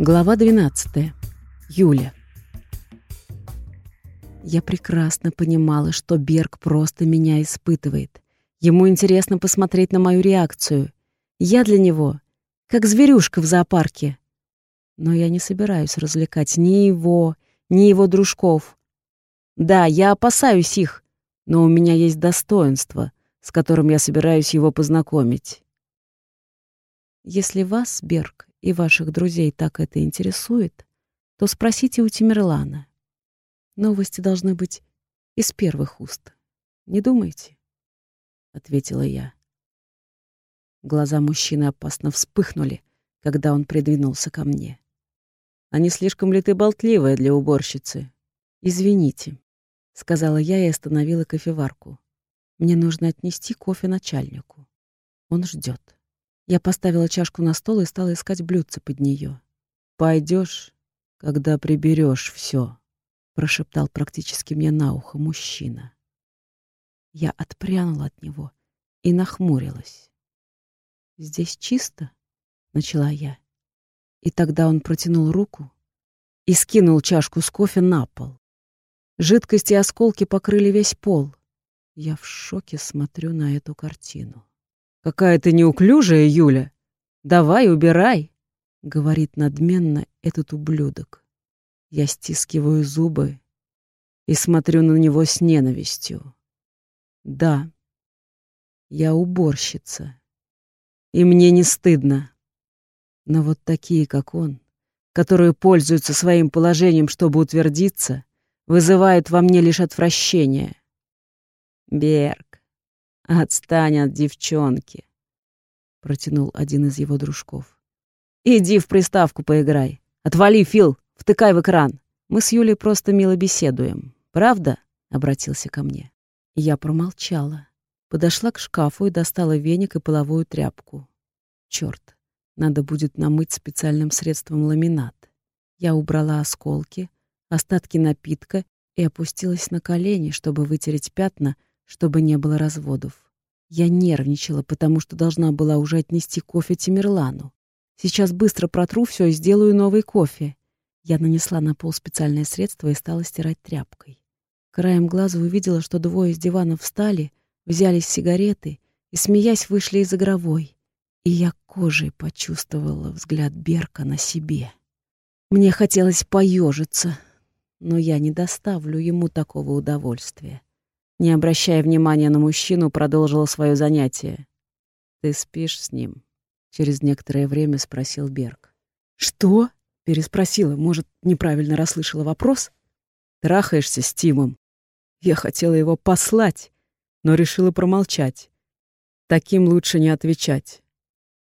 Глава 12. Юля. Я прекрасно понимала, что Берг просто меня испытывает. Ему интересно посмотреть на мою реакцию. Я для него как зверюшка в зоопарке. Но я не собираюсь развлекать ни его, ни его дружков. Да, я опасаюсь их, но у меня есть достоинство, с которым я собираюсь его познакомить. Если вас, Берг, и ваших друзей так это интересует, то спросите у Тимерлана. Новости должны быть из первых уст. Не думайте? ответила я. Глаза мужчины опасно вспыхнули, когда он придвинулся ко мне. Они слишком ли ты болтливая для уборщицы? Извините, сказала я и остановила кофеварку. Мне нужно отнести кофе начальнику. Он ждет. Я поставила чашку на стол и стала искать блюдце под нее. Пойдешь, когда приберешь все, прошептал практически мне на ухо мужчина. Я отпрянула от него и нахмурилась. «Здесь чисто?» — начала я. И тогда он протянул руку и скинул чашку с кофе на пол. Жидкости и осколки покрыли весь пол. Я в шоке смотрю на эту картину. «Какая ты неуклюжая, Юля! Давай, убирай!» — говорит надменно этот ублюдок. Я стискиваю зубы и смотрю на него с ненавистью. Да, я уборщица, и мне не стыдно. Но вот такие, как он, которые пользуются своим положением, чтобы утвердиться, вызывают во мне лишь отвращение. Берг, «Отстань от девчонки», — протянул один из его дружков. «Иди в приставку поиграй. Отвали, Фил, втыкай в экран. Мы с Юлей просто мило беседуем. Правда?» — обратился ко мне. Я промолчала. Подошла к шкафу и достала веник и половую тряпку. Черт, надо будет намыть специальным средством ламинат. Я убрала осколки, остатки напитка и опустилась на колени, чтобы вытереть пятна, чтобы не было разводов. Я нервничала, потому что должна была уже отнести кофе Тимирлану. Сейчас быстро протру все и сделаю новый кофе. Я нанесла на пол специальное средство и стала стирать тряпкой. Краем глаза увидела, что двое из дивана встали, взяли сигареты и, смеясь, вышли из игровой. И я кожей почувствовала взгляд Берка на себе. Мне хотелось поежиться, но я не доставлю ему такого удовольствия. Не обращая внимания на мужчину, продолжила свое занятие. «Ты спишь с ним?» — через некоторое время спросил Берг. «Что?» — переспросила. Может, неправильно расслышала вопрос? «Трахаешься с Тимом?» Я хотела его послать, но решила промолчать. Таким лучше не отвечать.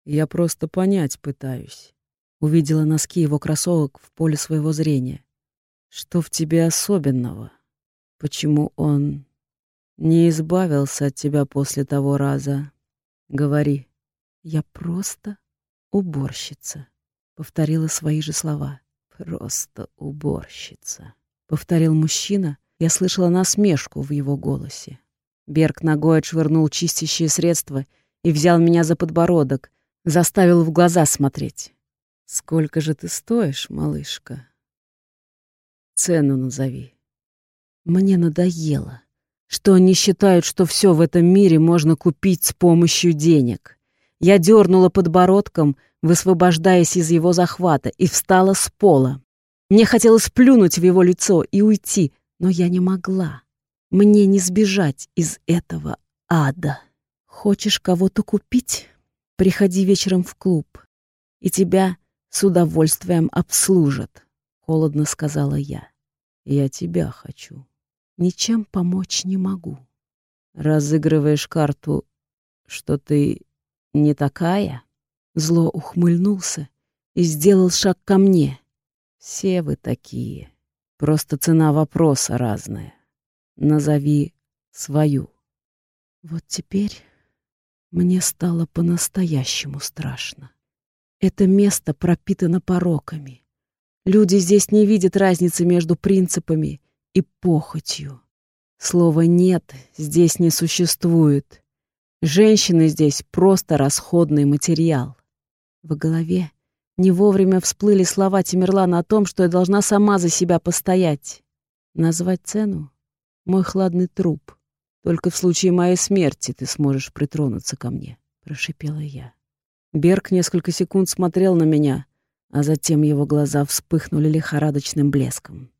Я просто понять пытаюсь. Увидела носки его кроссовок в поле своего зрения. Что в тебе особенного? Почему он не избавился от тебя после того раза. Говори. Я просто уборщица, повторила свои же слова. Просто уборщица, повторил мужчина. Я слышала насмешку в его голосе. Берг ногой отшвырнул чистящее средство и взял меня за подбородок, заставил в глаза смотреть. «Сколько же ты стоишь, малышка?» «Цену назови». Мне надоело что они считают, что все в этом мире можно купить с помощью денег. Я дернула подбородком, высвобождаясь из его захвата, и встала с пола. Мне хотелось плюнуть в его лицо и уйти, но я не могла. Мне не сбежать из этого ада. Хочешь кого-то купить? Приходи вечером в клуб, и тебя с удовольствием обслужат, — холодно сказала я. Я тебя хочу ничем помочь не могу. Разыгрываешь карту, что ты не такая? Зло ухмыльнулся и сделал шаг ко мне. Все вы такие. Просто цена вопроса разная. Назови свою. Вот теперь мне стало по-настоящему страшно. Это место пропитано пороками. Люди здесь не видят разницы между принципами и похотью. Слова «нет» здесь не существует. Женщины здесь просто расходный материал. В голове Не вовремя всплыли слова Тимирлана о том, что я должна сама за себя постоять. Назвать цену? Мой хладный труп. Только в случае моей смерти ты сможешь притронуться ко мне, прошипела я. Берг несколько секунд смотрел на меня, а затем его глаза вспыхнули лихорадочным блеском.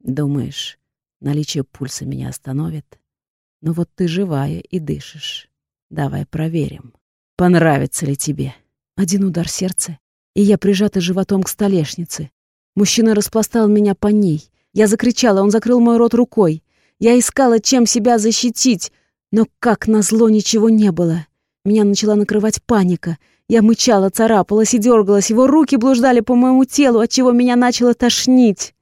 Думаешь, наличие пульса меня остановит? Но вот ты живая и дышишь. Давай проверим, понравится ли тебе. Один удар сердца, и я прижата животом к столешнице. Мужчина распластал меня по ней. Я закричала, он закрыл мой рот рукой. Я искала, чем себя защитить, но, как назло, ничего не было. Меня начала накрывать паника. Я мычала, царапалась и дергалась. Его руки блуждали по моему телу, отчего меня начало тошнить.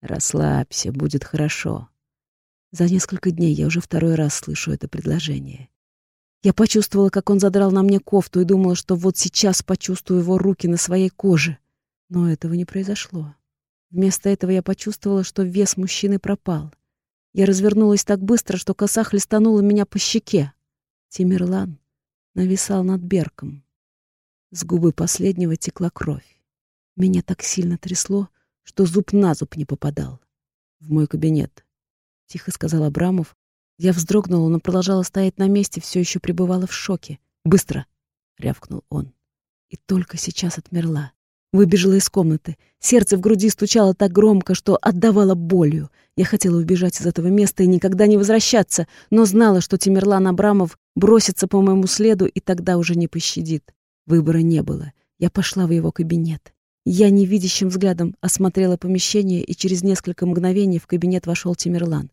«Расслабься, будет хорошо». За несколько дней я уже второй раз слышу это предложение. Я почувствовала, как он задрал на мне кофту и думала, что вот сейчас почувствую его руки на своей коже. Но этого не произошло. Вместо этого я почувствовала, что вес мужчины пропал. Я развернулась так быстро, что коса хлестанула меня по щеке. Тимирлан нависал над Берком. С губы последнего текла кровь. Меня так сильно трясло, что зуб на зуб не попадал. «В мой кабинет», — тихо сказал Абрамов, я вздрогнула, но продолжала стоять на месте, все еще пребывала в шоке. «Быстро!» — рявкнул он. И только сейчас отмерла. Выбежала из комнаты. Сердце в груди стучало так громко, что отдавало болью. Я хотела убежать из этого места и никогда не возвращаться, но знала, что Тимирлан Абрамов бросится по моему следу и тогда уже не пощадит. Выбора не было. Я пошла в его кабинет. Я невидящим взглядом осмотрела помещение, и через несколько мгновений в кабинет вошел Тимирлан.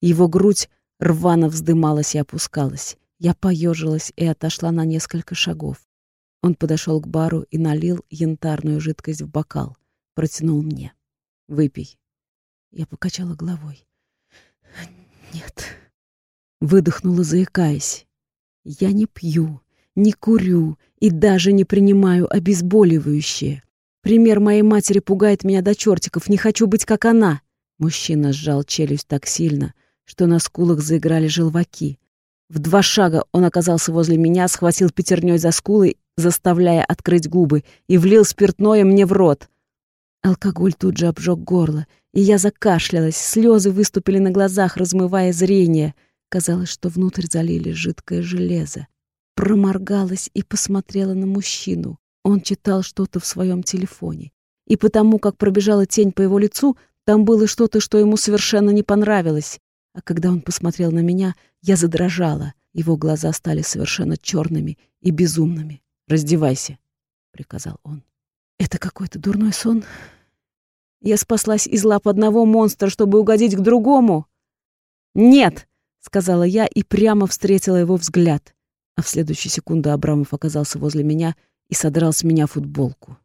Его грудь рвано вздымалась и опускалась. Я поежилась и отошла на несколько шагов. Он подошел к бару и налил янтарную жидкость в бокал. Протянул мне. «Выпей». Я покачала головой. «Нет». Выдохнула, заикаясь. «Я не пью, не курю и даже не принимаю обезболивающее. Пример моей матери пугает меня до чертиков. Не хочу быть, как она». Мужчина сжал челюсть так сильно, что на скулах заиграли желваки. В два шага он оказался возле меня, схватил пятерней за скулы, заставляя открыть губы, и влил спиртное мне в рот. Алкоголь тут же обжег горло, и я закашлялась, слезы выступили на глазах, размывая зрение. Казалось, что внутрь залили жидкое железо. Проморгалась и посмотрела на мужчину. Он читал что-то в своем телефоне. И потому, как пробежала тень по его лицу, там было что-то, что ему совершенно не понравилось. А когда он посмотрел на меня, я задрожала. Его глаза стали совершенно черными и безумными. «Раздевайся», — приказал он. «Это какой-то дурной сон? Я спаслась из лап одного монстра, чтобы угодить к другому?» «Нет!» — сказала я и прямо встретила его взгляд. А в следующую секунду Абрамов оказался возле меня и содрал с меня футболку.